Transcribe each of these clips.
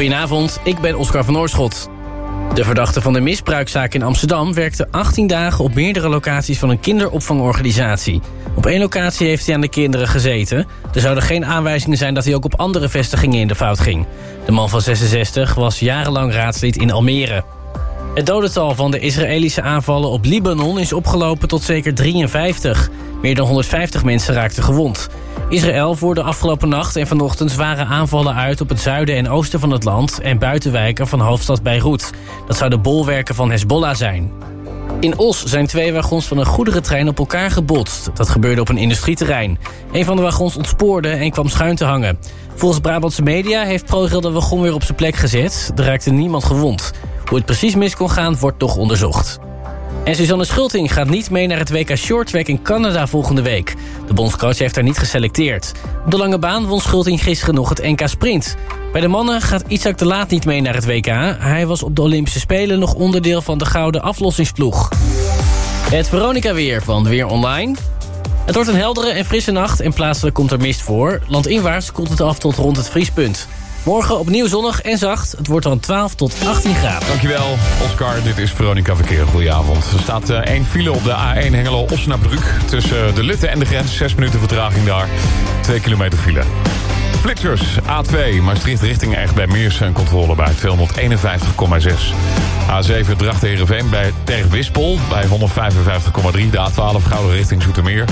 Goedenavond, ik ben Oscar van Oorschot. De verdachte van de misbruikzaak in Amsterdam werkte 18 dagen op meerdere locaties van een kinderopvangorganisatie. Op één locatie heeft hij aan de kinderen gezeten. Er zouden geen aanwijzingen zijn dat hij ook op andere vestigingen in de fout ging. De man van 66 was jarenlang raadslid in Almere. Het dodental van de Israëlische aanvallen op Libanon is opgelopen tot zeker 53. Meer dan 150 mensen raakten gewond. Israël voerde afgelopen nacht en vanochtend zware aanvallen uit... op het zuiden en oosten van het land en buitenwijken van hoofdstad Beirut. Dat zouden bolwerken van Hezbollah zijn. In Os zijn twee wagons van een goederentrein op elkaar gebotst. Dat gebeurde op een industrieterrein. Een van de wagons ontspoorde en kwam schuin te hangen. Volgens Brabantse media heeft ProRail de wagon weer op zijn plek gezet. Er raakte niemand gewond. Hoe het precies mis kon gaan, wordt nog onderzocht. En Suzanne Schulting gaat niet mee naar het WK Shorttrack in Canada volgende week. De bondscoach heeft haar niet geselecteerd. Op de lange baan won Schulting gisteren nog het NK Sprint. Bij de mannen gaat Isaac de Laat niet mee naar het WK. Hij was op de Olympische Spelen nog onderdeel van de gouden aflossingsploeg. Het Veronica-weer van Weer Online. Het wordt een heldere en frisse nacht en plaatselijk komt er mist voor. Landinwaarts koelt het af tot rond het vriespunt. Morgen opnieuw zonnig en zacht. Het wordt dan 12 tot 18 graden. Dankjewel, Oscar. Dit is Veronica Verkeer. Goedenavond. Er staat uh, één file op de A1 Hengelo-Osnabrück... tussen de Lutte en de grens. 6 minuten vertraging daar. 2 kilometer file. Flitsers, A2, Maastricht richting echt bij Meers en controle bij 251,6. A7 Drachten Heerenveen bij Terwispel bij 155,3. De A12 Gouden richting Zoetermeer.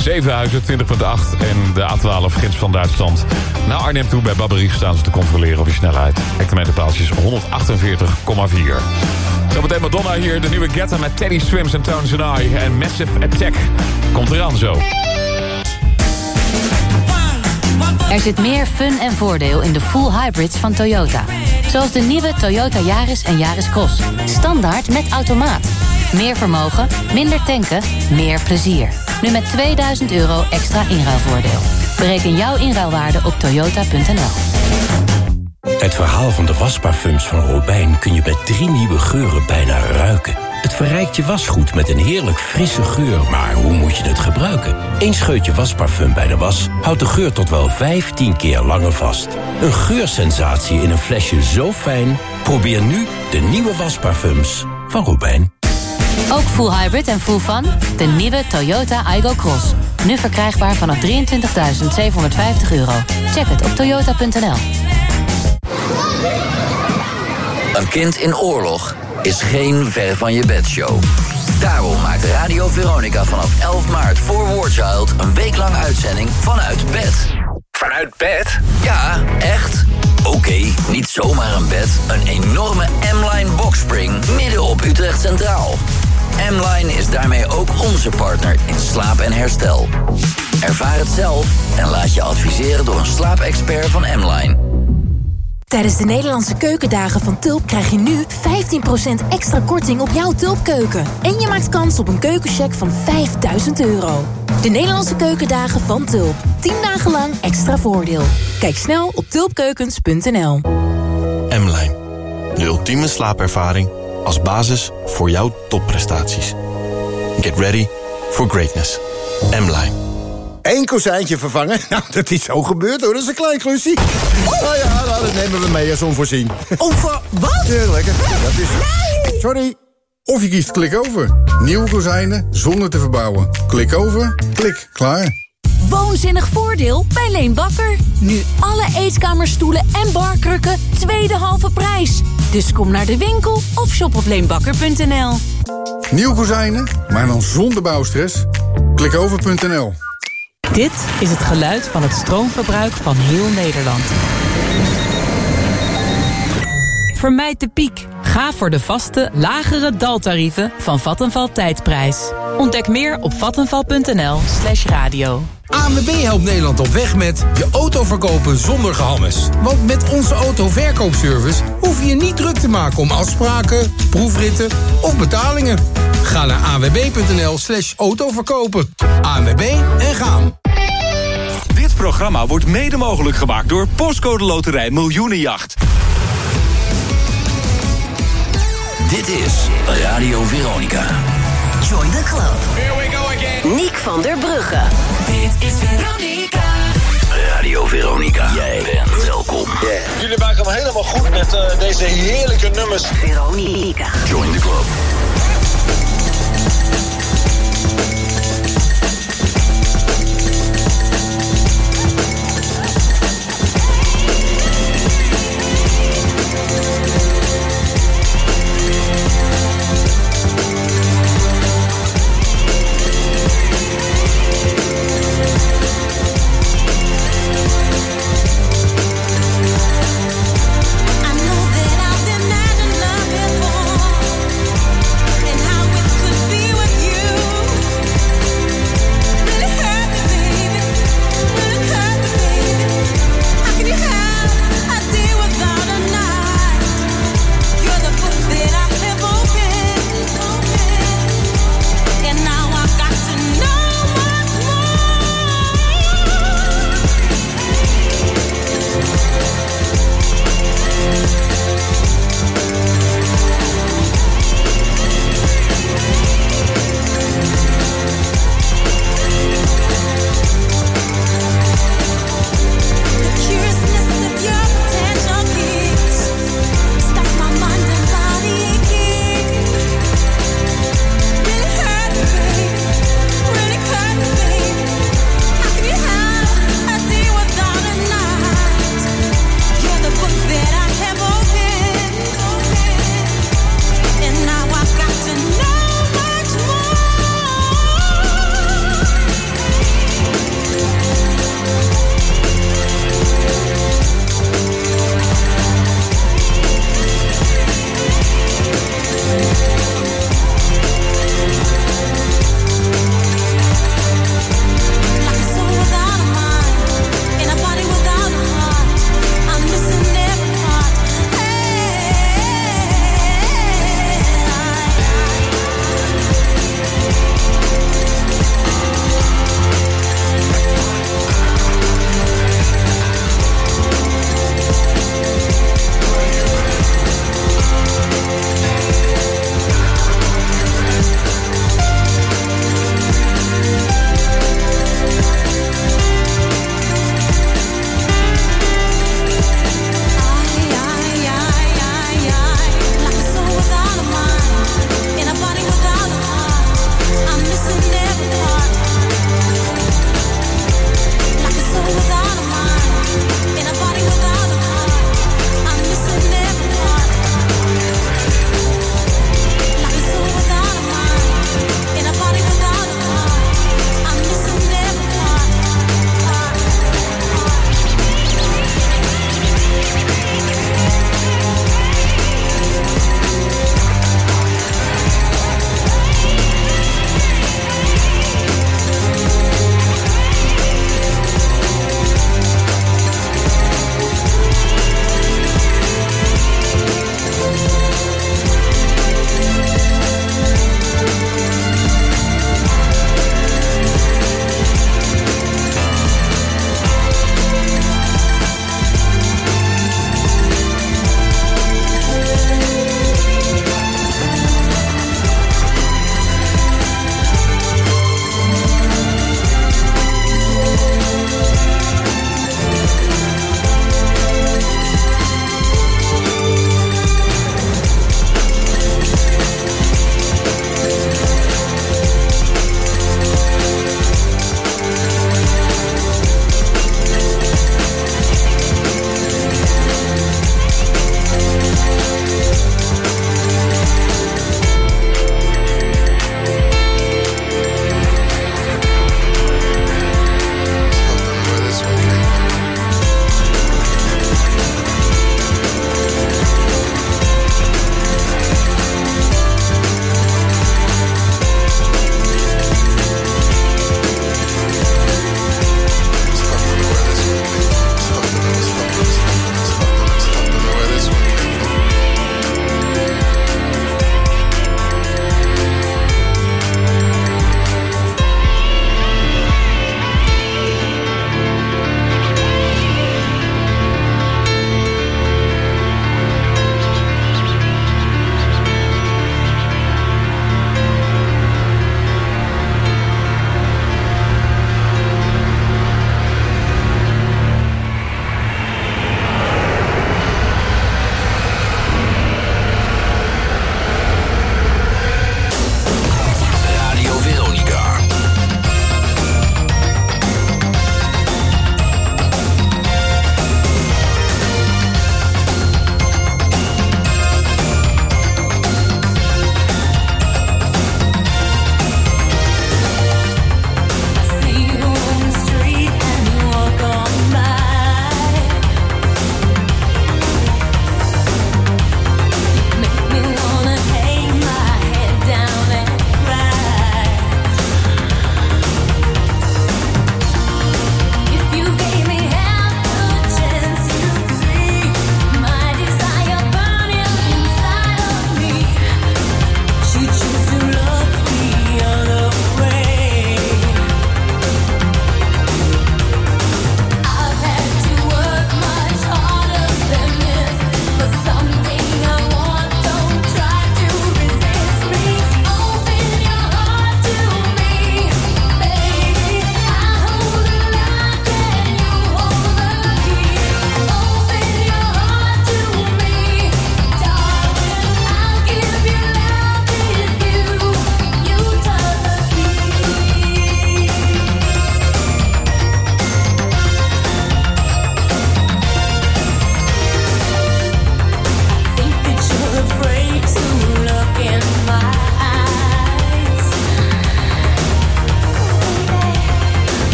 Zevenhuizen 20,8 en de A12 grens van Duitsland. Naar Arnhem toe bij Babberie staan ze te controleren op je snelheid. Hectometerpaaltjes 148,4. Zometeen Madonna hier, de nieuwe Getta met Teddy Swims en Tones and I. En Massive Attack komt eraan zo. Er zit meer fun en voordeel in de full hybrids van Toyota. Zoals de nieuwe Toyota Yaris en Yaris Cross. Standaard met automaat. Meer vermogen, minder tanken, meer plezier. Nu met 2000 euro extra inruilvoordeel. Bereken jouw inruilwaarde op toyota.nl. Het verhaal van de wasparfums van Robijn kun je met drie nieuwe geuren bijna ruiken. Het verrijkt je wasgoed met een heerlijk frisse geur, maar hoe moet je het gebruiken? Eén scheutje wasparfum bij de was houdt de geur tot wel 15 keer langer vast. Een geursensatie in een flesje zo fijn. Probeer nu de nieuwe wasparfums van Robijn. Ook full hybrid en full fun? De nieuwe Toyota Igo Cross. Nu verkrijgbaar vanaf 23.750 euro. Check het op toyota.nl. Een kind in oorlog is geen ver van je bedshow. Daarom maakt Radio Veronica vanaf 11 maart voor War Child... een week lang uitzending vanuit bed. Vanuit bed? Ja, echt. Oké, niet zomaar een bed. Een enorme M-Line boxspring midden op Utrecht Centraal. M-Line is daarmee ook onze partner in slaap en herstel. Ervaar het zelf en laat je adviseren door een slaapexpert van M-Line. Tijdens de Nederlandse keukendagen van Tulp krijg je nu 15% extra korting op jouw Tulpkeuken. En je maakt kans op een keukencheck van 5000 euro. De Nederlandse keukendagen van Tulp. 10 dagen lang extra voordeel. Kijk snel op tulpkeukens.nl. M-Line. De ultieme slaapervaring als basis voor jouw topprestaties. Get ready for greatness. M-Line. Eén kozijntje vervangen? Nou, dat is zo gebeurd hoor. Dat is een klein klusje. Oh, ja, nou, dat nemen we mee als onvoorzien. Over wat? Ja, lekker. Dat is... Sorry. Of je kiest klik over. Nieuwe kozijnen zonder te verbouwen. Klik over. Klik. Klaar. Woonzinnig voordeel bij Leen Bakker. Nu alle eetkamerstoelen en barkrukken tweede halve prijs. Dus kom naar de winkel of shop op leenbakker.nl. Nieuw kozijnen, maar dan zonder bouwstress. Klikover.nl Dit is het geluid van het stroomverbruik van heel Nederland. Vermijd de piek. Ga voor de vaste, lagere daltarieven van Vattenval Tijdprijs. Ontdek meer op vattenval.nl slash radio. ANWB helpt Nederland op weg met je auto verkopen zonder gehammes. Want met onze autoverkoopservice hoef je je niet druk te maken om afspraken, proefritten of betalingen. Ga naar anwb.nl slash autoverkopen. ANWB en gaan. Dit programma wordt mede mogelijk gemaakt door Postcode Loterij Miljoenenjacht. Dit is Radio Veronica. Join the club. Here we go again. Niek van der Brugge. Dit is Veronica. Radio Veronica. Jij bent welkom. Jullie maken hem helemaal goed met eh, deze heerlijke nummers. Veronica. Join the club.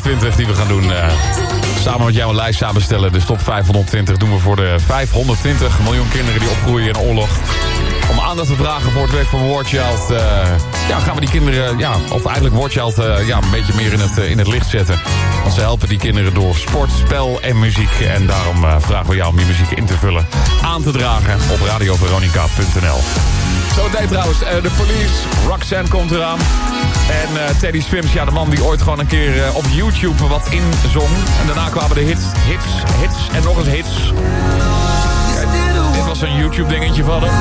520 die we gaan doen. eh, samen met jou een lijst samenstellen. De stop 520 doen we voor de 520 miljoen kinderen die opgroeien in oorlog. Om aandacht te vragen voor het werk van War eh, ja, gaan we die kinderen, ja, of eigenlijk War eh, ja, een beetje meer in het, in het licht zetten. Want ze helpen die kinderen door sport, spel en muziek. En daarom vragen we jou om die muziek in te vullen. Aan te dragen op radioveronica.nl. Zo meteen trouwens, de police. Roxanne komt eraan. En eh, Teddy Swims, ja, de man die ooit gewoon een keer eh, op YouTube wat inzong. En daarna kwamen de hits, hits, hits en nog eens hits. Dit was een YouTube dingetje van hem.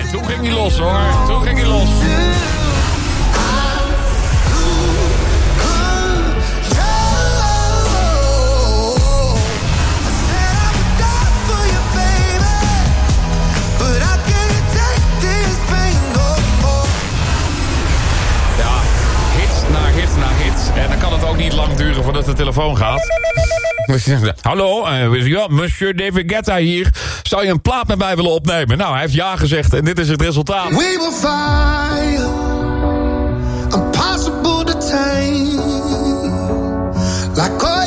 En toen ging hij los hoor, toen ging hij los. Niet lang duren voordat de telefoon gaat. Hallo, ja, monsieur David Guetta hier. Zou je een plaat met mij willen opnemen? Nou, hij heeft ja gezegd en dit is het resultaat. We will fire, impossible to like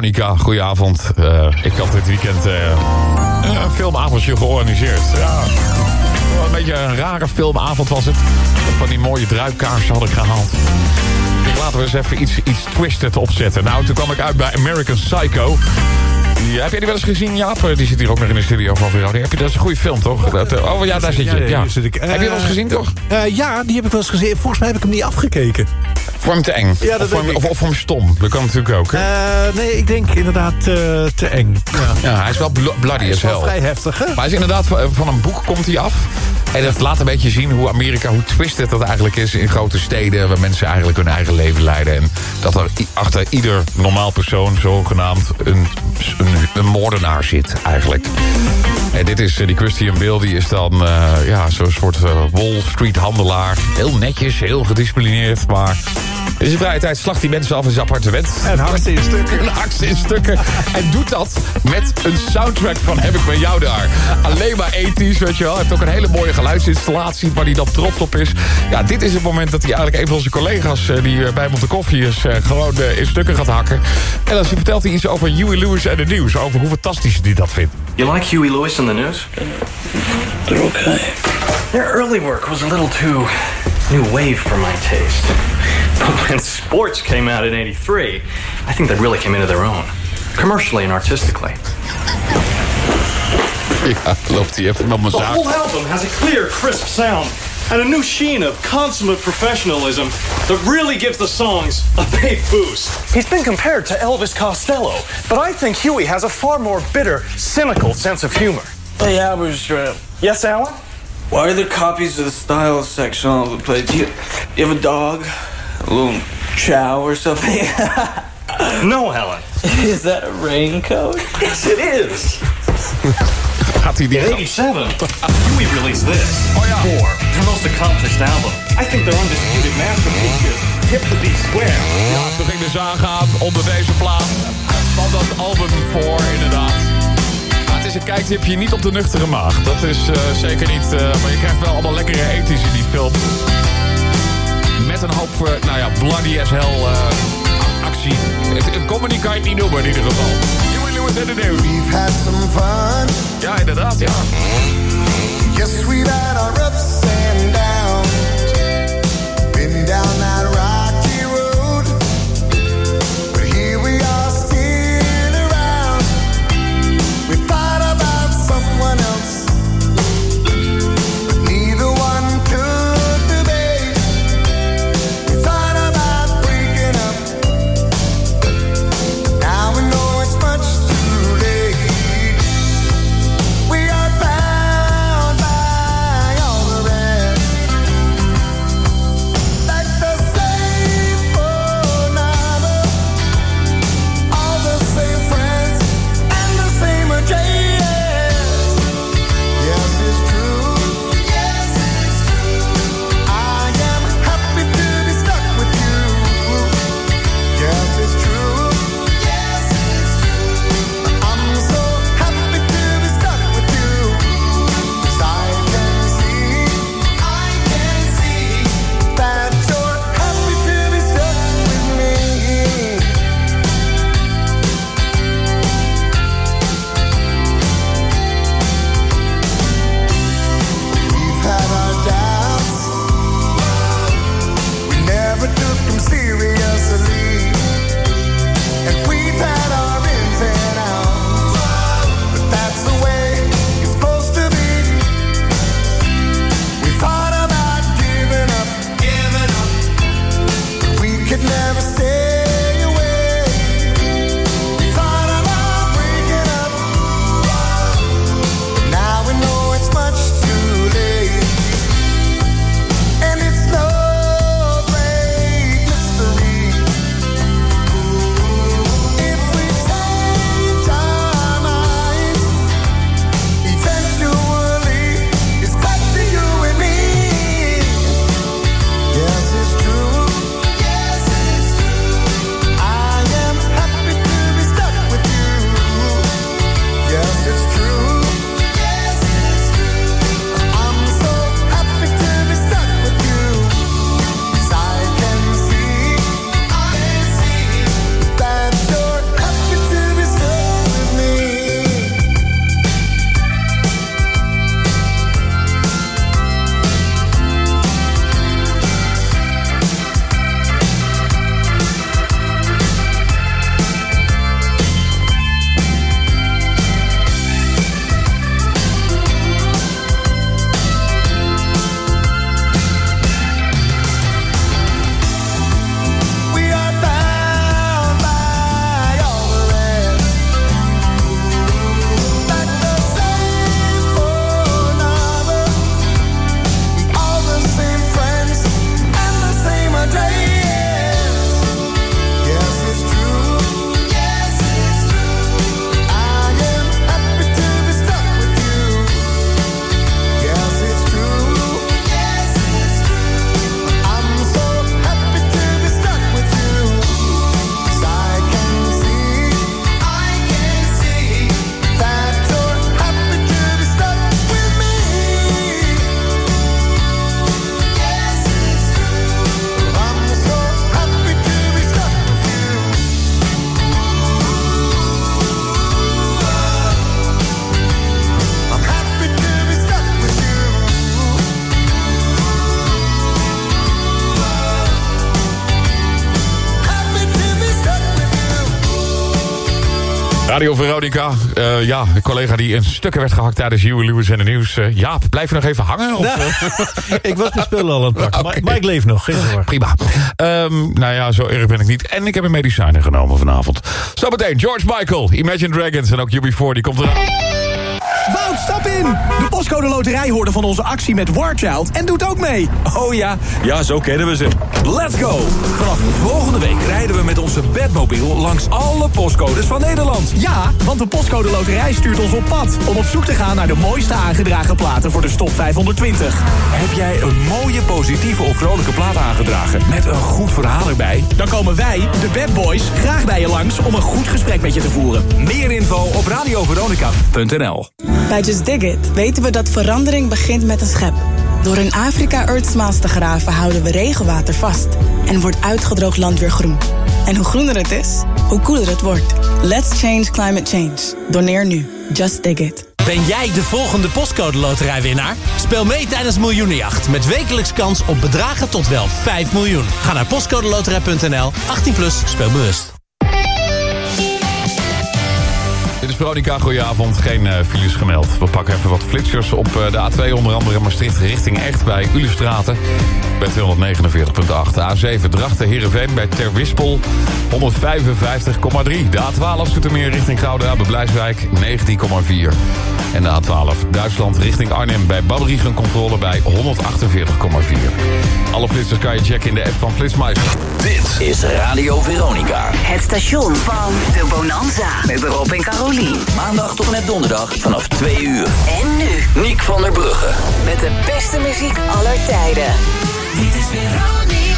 Veronica. Goedenavond. Eh, ik had dit weekend eh, een filmavondje georganiseerd. Ja. Een beetje een rare filmavond was het. Van die mooie druipkaarsen had ik gehaald. Ik laten we eens even iets, iets twisted opzetten. Nou, toen kwam ik uit bij American Psycho. Ja, heb jij die wel eens gezien, Jaap? Die zit hier ook nog in de studio van Veronica. Heb je, dat is een goede film, toch? Dat, eh, oh ja, daar zit je. Ja, Ja, hier zit ik. heb je wel eens Eh, gezien, toch? Eh, ja, die heb ik wel eens gezien. Volgens mij heb ik hem niet afgekeken. Vond hem te eng? Ja, dat of, vond denk hem, ik. of, of vond hem stom? Dat kan natuurlijk ook. hè? Eh, nee, ik denk inderdaad eh, te eng. Ja. Ja, hij is wel blo- bloody Hij is wel vrij heftig, hè? Maar hij is inderdaad van, van een boek komt hij af. En dat laat een beetje zien hoe Amerika, hoe twisted dat eigenlijk is in grote steden... waar mensen eigenlijk hun eigen leven leiden. En dat er achter ieder normaal persoon, zogenaamd, een, een, een moordenaar zit eigenlijk. En dit is eh, die Christian Bale, die is dan eh, ja, zo'n soort eh, Wall Street handelaar. Heel netjes, heel gedisciplineerd, maar... In zijn vrije tijd slacht hij mensen af in zijn appartement. En hakt ze in stukken. En hakt ze in stukken. En doet dat met een soundtrack van Heb ik bij jou daar. Alleen maar ethisch, weet je wel. Hij heeft ook een hele mooie geluidsinstallatie waar hij dan trots op is. Ja, dit is het moment dat hij eigenlijk een van zijn collega's... eh, die eh, bij hem op de koffie is, eh, gewoon in stukken gaat hakken. En dan vertelt hij iets over Huey Lewis en de nieuws. Over hoe fantastisch hij dat vindt. You like Huey Lewis and the news? They're okay. Their early work was a little too new wave for my taste. But when sports came out in 83, I think they really came into their own, commercially and artistically. Ja, loopt hij even met mijn The whole album has a clear, crisp sound and a new sheen of consummate professionalism that really gives the songs a big boost. He's been compared to Elvis Costello, but I think Huey has a far more bitter, cynical sense of humor. Hey, Aberstrap. Yes, Alan? Why are there copies of the style section all over the place? Do you, you have a dog? Little chow or something? no, Alan. Is that a raincoat? Yes, it is. Gaat hij In die 87, Huey released this. Oh, yeah. Four, their most accomplished album. I think their undisputed masterpiece is Hip to Be Square. Ja, toen ging de zaag aan onder deze plaat. Van dat album voor, inderdaad. Maar het is een kijktipje niet op de nuchtere maag. Dat is eh, zeker niet... eh, maar je krijgt wel allemaal lekkere ethisch in die film. Met een hoop, eh, nou ja, bloody as hell eh, actie. Het, een comedy kan je niet noemen in ieder geval. Huey Lewis en de News. We've had some fun. Ja, inderdaad, ja. Yes, we've had our Radio Veronica. Eh, ja, een collega die in stukken werd gehakt tijdens Huey Lewis en de nieuws. Eh, Jaap, blijf je nog even hangen? Of, Nou, ik was mijn spullen al aan het pakken. Maar, maar ik leef nog, geen zorgen. Prima. Ehm, nou ja, zo erg ben ik niet. En ik heb een medicijnen genomen vanavond. Zometeen George Michael, Imagine Dragons en ook UB4, die komt eraan. Wout, stap in! De Postcode Loterij hoorde van onze actie met Warchild en doet ook mee. Oh ja, ja, zo kennen we ze. Let's go! Vanaf volgende week rijden we met onze bedmobiel langs alle postcodes van Nederland. Ja, want de Postcode Loterij stuurt ons op pad... om op zoek te gaan naar de mooiste aangedragen platen voor de Stop 520. Heb jij een mooie, positieve of vrolijke plaat aangedragen met een goed verhaal erbij? Dan komen wij, de Bad Boys, graag bij je langs om een goed gesprek met je te voeren. Meer info op radioveronica.nl Bij Just Dig It weten we dat verandering begint met een schep. Door in Afrika Earthsmaals te graven houden we regenwater vast. En wordt uitgedroogd land weer groen. En hoe groener het is, hoe koeler het wordt. Let's change climate change. Doneer nu. Just Dig It. Ben jij de volgende postcode loterijwinnaar? Speel mee tijdens Miljoenenjacht met wekelijks kans op bedragen tot wel 5 miljoen. Ga naar postcodeloterij.nl, 18 plus, speel bewust. Veronica, goedenavond. Geen eh, files gemeld. We pakken even wat flitsers op eh, de A2, onder andere Maastricht richting Echt bij Ulestraten. Bij 249.8. A7 Drachten Heerenveen bij Terwispel 155,3. De A12 Zoetermeer richting Gouda bij Blijswijk 19,4. En de A12 Duitsland richting Arnhem bij controle bij 148,4. Alle flitsers kan je checken in de app van Flitsmeister. Dit is Radio Veronica. Het station van de Bonanza. Met Rob en Carolien. Maandag tot en met donderdag vanaf 2 uur. En nu. Niek van der Brugge. Met de beste muziek aller tijden. Dit is Veronica.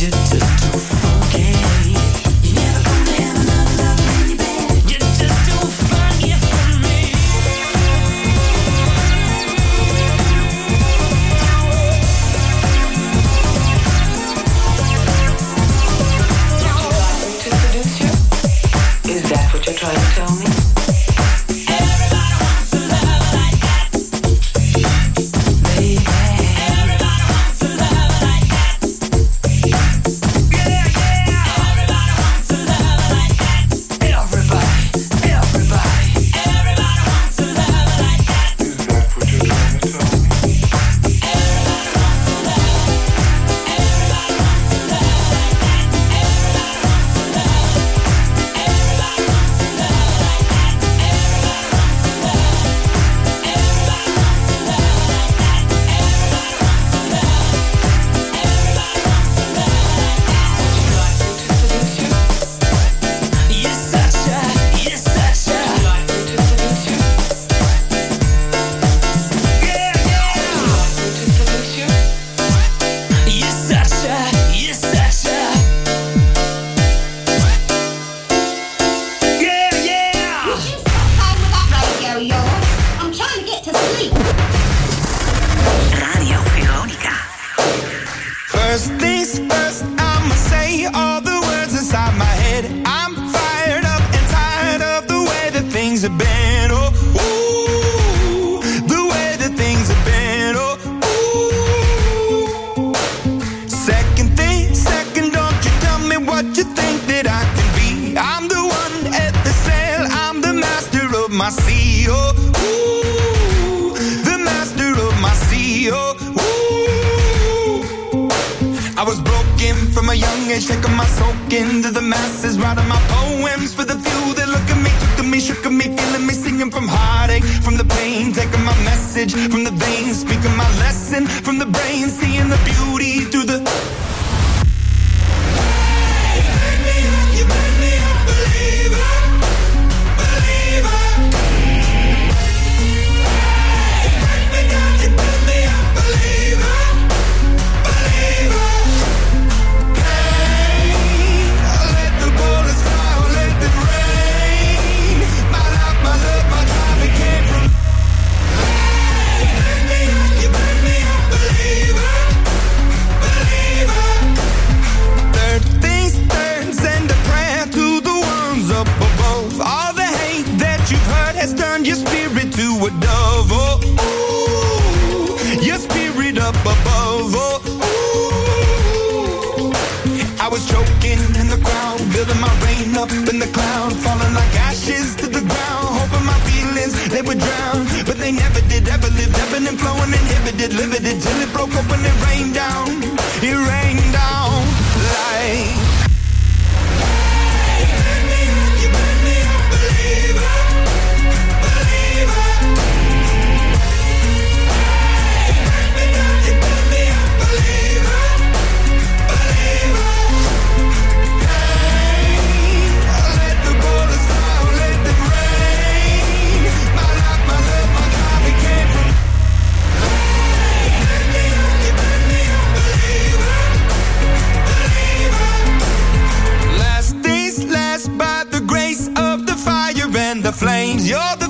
you just to from a young age, taking my soak into the masses, writing my poems for the few that look at me, took at me, shook at me, feeling me, singing from heartache, from the pain, taking my message from the veins, speaking my lesson from the brain, seeing the beauty through the. limited, limited till it broke up and it rained down. It rained. you're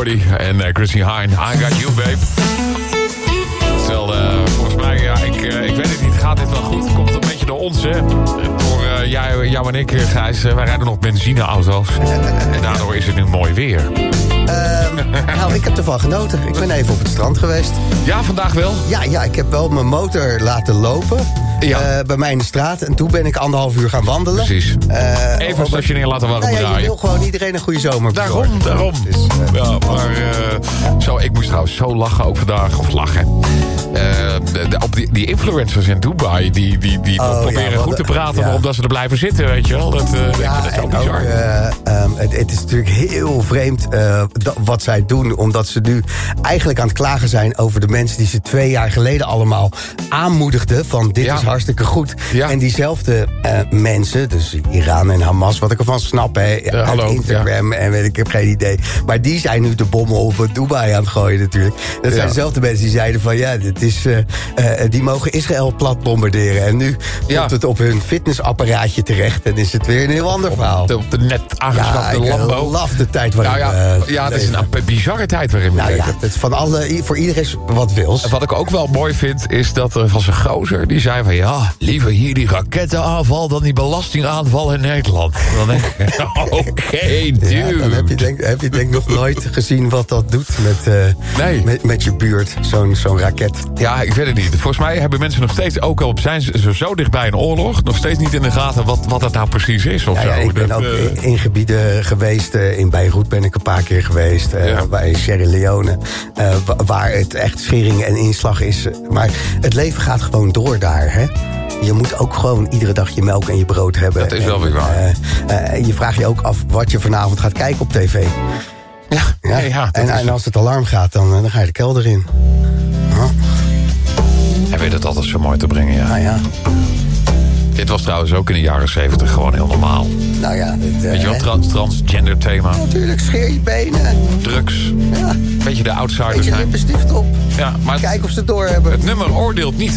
Gordy en eh, Chrissy Hine. I got you, babe. Terwijl, eh, volgens mij, ja, ik, eh, ik weet het niet. Gaat dit wel goed? Komt een beetje door ons, hè? Door jij, jou en ik, Gijs. wij rijden nog benzineauto's. en daardoor is het nu mooi weer. Ehm, nou, ik heb ervan genoten. Ik ben even op het strand geweest. Ja, vandaag wel? Ja, ja ik heb wel mijn motor laten lopen. Eh, bij mij in de straat. En toen ben ik anderhalf uur gaan wandelen. Precies. Eh, Even stationeren laten warm nou ja, je draaien. wil gewoon iedereen een goede zomer Daarom, daarom. ja, maar eh, zo, ik moest trouwens zo lachen ook vandaag. Of lachen. Eh, de- de- op die, die influencers in Dubai, die, die, die Oh, proberen ja, goed te praten... ja. maar omdat ze er blijven zitten, weet je wel. Dat, eh, vind dat zo en bizar. ook, eh, ehm, het, het is natuurlijk heel vreemd wat zij doen. Omdat ze nu eigenlijk aan het klagen zijn over de mensen die ze twee jaar geleden allemaal aanmoedigden. Van dit is hartstikke goed. En diezelfde mensen, dus Iran en Hamas, wat ik ervan snap, hè, uit hallo, Instagram en weet ik, ik heb geen idee. Maar die zijn nu de bommen op Dubai aan het gooien natuurlijk. Dat zijn Ja. dezelfde mensen die zeiden van ja, dit is, eh, eh, die mogen Israël plat bombarderen. En nu komt het op hun fitnessapparaatje terecht en is het weer een heel ander verhaal. De, de net aangeschafte ja, Lambo. Ik love de tijd waarin Nou ja, we, ja, het is een bizarre tijd waarin we Nou ja, het is van alle, voor iedereen is wat wils. Wat ik ook wel mooi vind, is dat er van zijn gozer... die zei van, ja, liever hier die rakettenaanval... dan die belastingaanval in Nederland. Dan denk ik, oké, dude. Ja, dan heb je denk, heb je denk nog nooit gezien wat dat doet met, eh, met, met je buurt, zo'n zo'n raket. Ja, ik weet het niet. Volgens mij hebben mensen nog steeds, ook al zijn ze zo dichtbij een oorlog... nog steeds niet in de gaten wat, wat het nou precies is of Ja, zo. ik ben Dat, ook eh, in- gebieden geweest. eh, in Beirut ben ik een paar keer geweest. eh, Bij Sierra Leone. wa- waar het echt schering en inslag is. Maar het leven gaat gewoon door daar. Hè? Je moet ook gewoon iedere dag je melk en je brood hebben. Dat is wel weer waar. Eh, je vraagt je ook af wat je vanavond gaat kijken op tv. Ja, ja. ja, dat en, en als het alarm gaat, dan, dan ga je de kelder in. Weet het altijd zo mooi te brengen, ja. Nou ja. Dit was trouwens ook in de jaren zeventig gewoon heel normaal. Nou ja. dit, eh, Weet je wel, trans, transgender thema. Natuurlijk, scheer je benen. Drugs. Ja. Beetje de outsiders Beetje zijn. lippenstift op. Ja, maar Kijk of ze het doorhebben. het nummer oordeelt niet.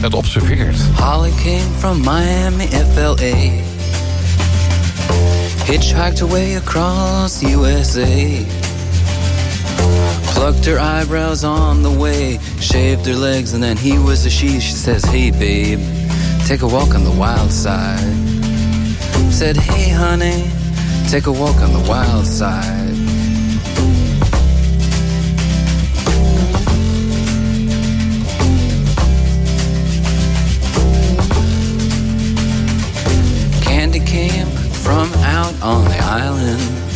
Het observeert. Holly came from Miami, FLA. Hitchhiked away across the USA. Plucked her eyebrows on the way. Shaved her legs, and then he was a she. She says, Hey, babe, take a walk on the wild side. Said, Hey, honey, take a walk on the wild side. Candy came from out on the island.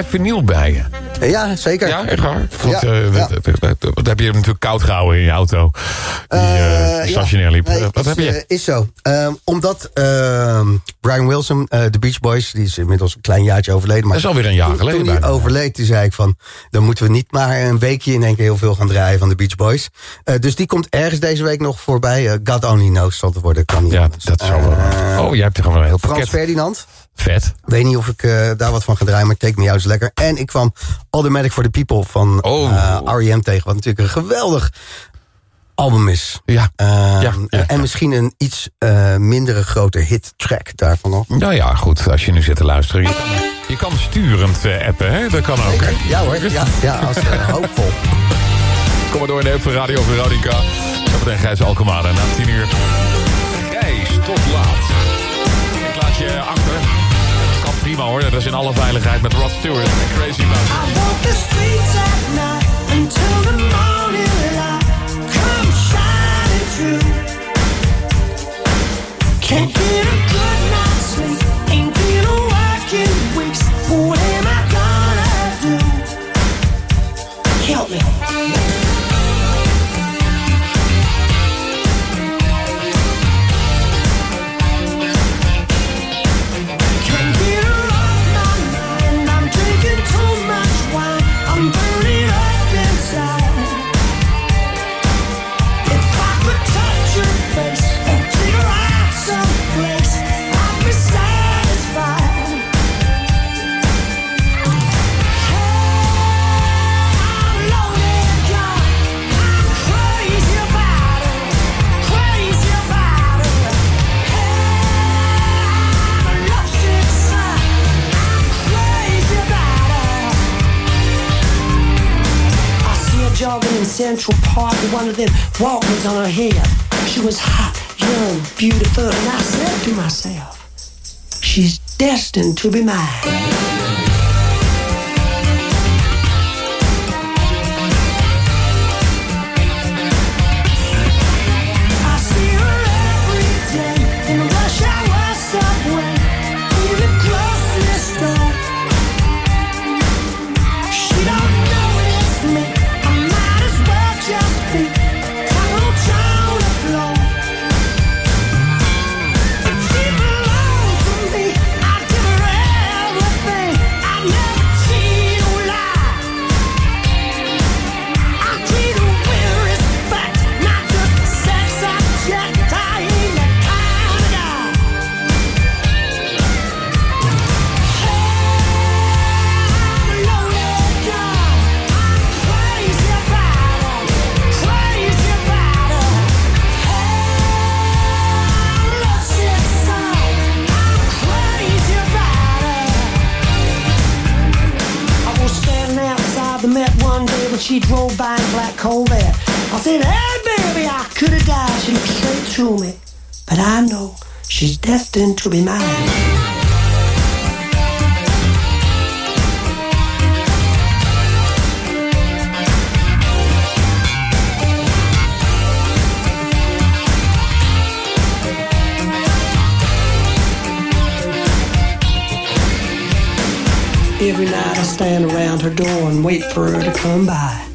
jij vinyl bij je? Ja, zeker. Ja, echt waar? Want, Ja, eh, ja. wat heb je natuurlijk koud gehouden in je auto? Die eh, ja. stationair liep. Nee, Eh, wat is, heb je? eh, is zo. Ehm, omdat ehm, Brian Wilson, eh, de Beach Boys... die is inmiddels een klein jaartje overleden. Maar Dat is alweer een jaar toen- geleden Toen hij overleed, toen zei ik van... dan moeten we niet maar een weekje in één keer heel veel gaan draaien... van de Beach Boys. Eh, dus die komt ergens deze week nog voorbij. Eh, God Only Knows zal het worden. Kan niet Ja, anders. dat zal wel. oh, jij hebt er gewoon een heel Frans pakket. Ferdinand. Vet. Weet niet of ik eh, daar wat van ga draaien, maar Take Me Out is lekker. En ik kwam Automatic for the People van Oh. eh, R.E.M. tegen. Wat natuurlijk een geweldig album is. Ja. Ehm, ja, ja, En misschien een iets eh, mindere grote hit track daarvan nog. Nou ja, goed. Als je nu zit te luisteren. Je kan, je kan sturend appen, hè? Dat kan ook, hè? Ja hoor, ja, ja als hoopvol. Kom maar door in de app van Radio Veronica. Zometeen Gijs Alkemade na 10 uur. Gijs, tot laat. Ik laat je achter. Prima hoor. Dat is in alle veiligheid met Rod Stewart. En Crazy About destined to be mine. Black Corvette. I said, "Hey, baby, I could have died." She looked straight through me, but I know she's destined to be mine. Every night I stand around her door and wait for her to come by.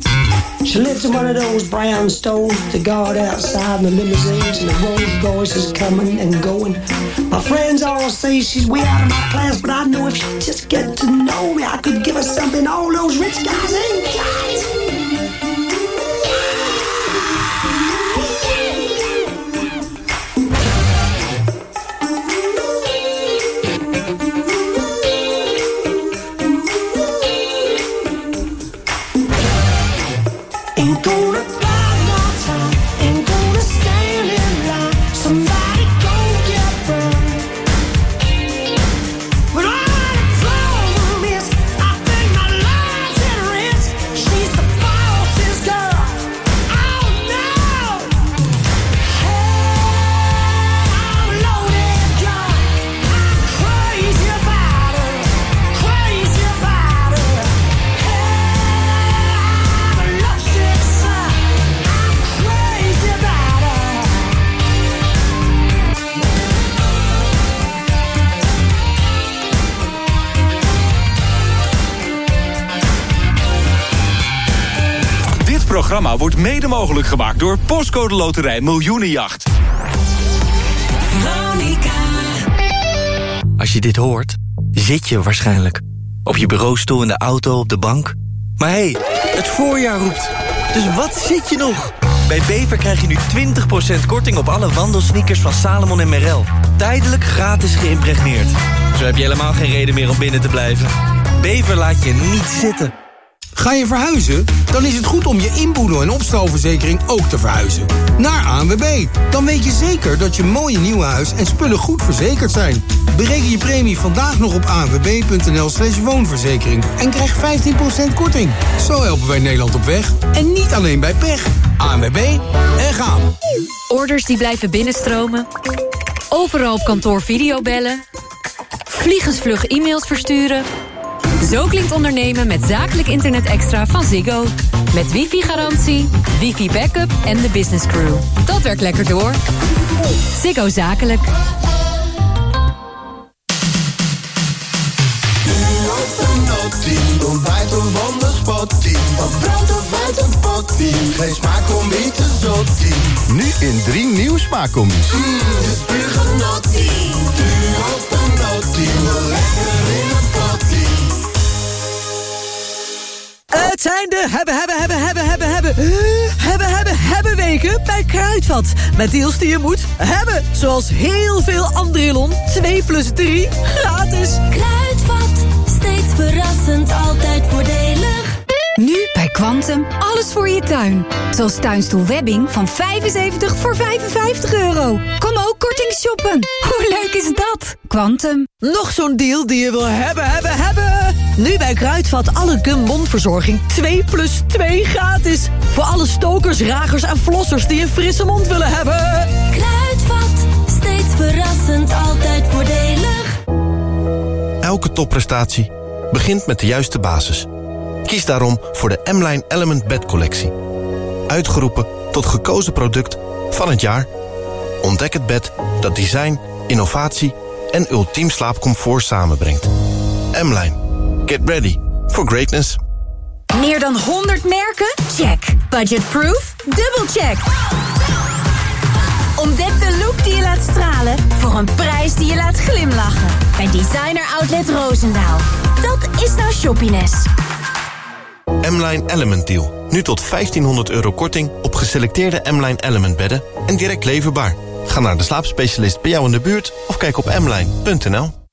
She lives in one of those brown brownstones, the guard outside and the limousines and the Rolls Royces coming and going. My friends all say she's way out of my class, but I know if she just get to know me, I could give her something all those rich guys ain't got. Programma wordt mede mogelijk gemaakt door Postcode Loterij Miljoenenjacht. Als je dit hoort, zit je waarschijnlijk. Op je bureaustoel, in de auto, op de bank. Maar hé, hey, het voorjaar roept. Dus wat zit je nog? Bij Bever krijg je nu 20% korting op alle wandelsneakers van Salomon en Merrell. Tijdelijk gratis geïmpregneerd. Zo heb je helemaal geen reden meer om binnen te blijven. Bever laat je niet zitten. Ga je verhuizen? Dan is het goed om je inboedel- en opstalverzekering ook te verhuizen. Naar ANWB. Dan weet je zeker dat je mooie nieuwe huis en spullen goed verzekerd zijn. Bereken je premie vandaag nog op anwb.nl slash woonverzekering. En krijg 15% korting. Zo helpen wij Nederland op weg. En niet alleen bij pech. ANWB en gaan. Orders die blijven binnenstromen. Overal op kantoor videobellen. Vliegensvlug e-mails versturen. Zo klinkt ondernemen met zakelijk internet extra van Ziggo. Met wifi-garantie, wifi-backup en de business crew. Dat werkt lekker door. Ziggo Zakelijk. Ontbijt of ander spottie. Wat brood of uit een pottie. Geen smaak om wie te zottie. Nu in drie nieuwe smaakcombi's. Op een nottie. Lekker in een. Het zijn de hebben, hebben, hebben, hebben, hebben, hebben, hebben, hebben, hebben weken bij Kruidvat. Met deals die je moet hebben. Zoals heel veel Andrilon. 2 plus 3 gratis. Kruidvat, steeds verrassend, altijd voordelig. Nu bij Quantum, alles voor je tuin. Zoals tuinstoel Webbing van 75 voor 55 euro. Kom ook korting shoppen. Hoe leuk is dat? Quantum. Nog zo'n deal die je wil hebben, hebben, hebben. Nu bij Kruidvat alle gum mondverzorging 2 plus 2 gratis. Voor alle stokers, ragers en flossers die een frisse mond willen hebben. Kruidvat, steeds verrassend, altijd voordelig. Elke topprestatie begint met de juiste basis. Kies daarom voor de M-Line Element Bed Collectie. Uitgeroepen tot gekozen product van het jaar. Ontdek het bed dat design, innovatie en ultiem slaapcomfort samenbrengt. M-Line. Get ready for greatness. Meer dan 100 merken? Check. Budgetproof? Dubbelcheck. Ontdek de look die je laat stralen voor een prijs die je laat glimlachen. Bij Designer Outlet Roosendaal. Dat is nou shoppiness. M-Line Element Deal. Nu tot 1500 euro korting op geselecteerde M-Line Element bedden en direct leverbaar. Ga naar de slaapspecialist bij jou in de buurt of kijk op mline.nl.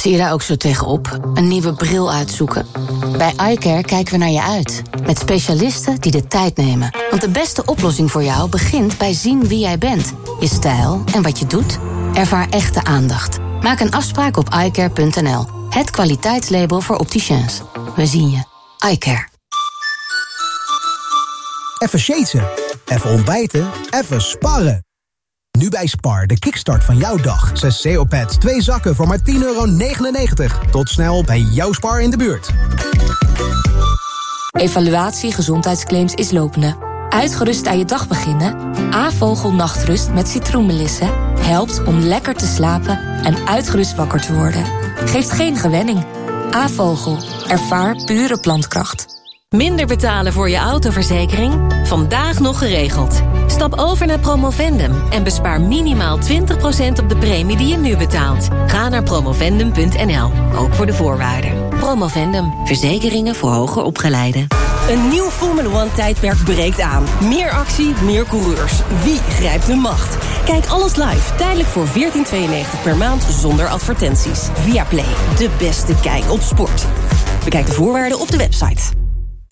Zie je daar ook zo tegenop? Een nieuwe bril uitzoeken? Bij iCare kijken we naar je uit. Met specialisten die de tijd nemen. Want de beste oplossing voor jou begint bij zien wie jij bent. Je stijl en wat je doet. Ervaar echte aandacht. Maak een afspraak op iCare.nl. Het kwaliteitslabel voor opticiens. We zien je. iCare. Even shaten. Even ontbijten. Even sparren. Nu bij Spar, de kickstart van jouw dag. 6 CO-pads, 2 zakken voor maar 10,99 euro. Tot snel bij jouw Spar in de buurt. Evaluatie gezondheidsclaims is lopende. Uitgerust aan je dag beginnen? A-vogel nachtrust met citroenmelissen helpt om lekker te slapen en uitgerust wakker te worden. Geeft geen gewenning. A-vogel. Ervaar pure plantkracht. Minder betalen voor je autoverzekering? Vandaag nog geregeld. Stap over naar Promovendum en bespaar minimaal 20% op de premie die je nu betaalt. Ga naar promovendum.nl, ook voor de voorwaarden. Promovendum, verzekeringen voor hoger opgeleiden. Een nieuw Formula One tijdperk breekt aan. Meer actie, meer coureurs. Wie grijpt de macht? Kijk alles live, tijdelijk voor 14,92 per maand zonder advertenties. Via Play, de beste kijk op sport. Bekijk de voorwaarden op de website.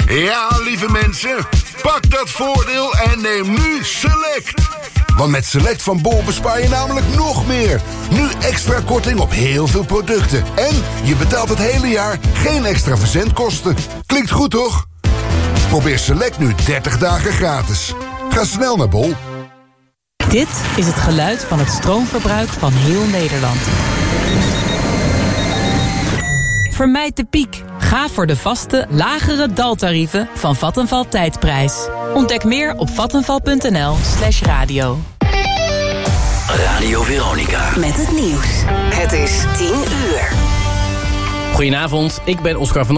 Ja, lieve mensen, pak dat voordeel en neem nu Select. Want met Select van Bol bespaar je namelijk nog meer. Nu extra korting op heel veel producten. En je betaalt het hele jaar geen extra verzendkosten. Klinkt goed, toch? Probeer Select nu 30 dagen gratis. Ga snel naar Bol. Dit is het geluid van het stroomverbruik van heel Nederland. Vermijd de piek. Ga voor de vaste, lagere daltarieven van Vattenval Tijdprijs. Ontdek meer op vattenval.nl slash radio. Radio Veronica. Met het nieuws. Het is 10 uur. Goedenavond, ik ben Oscar van Noord.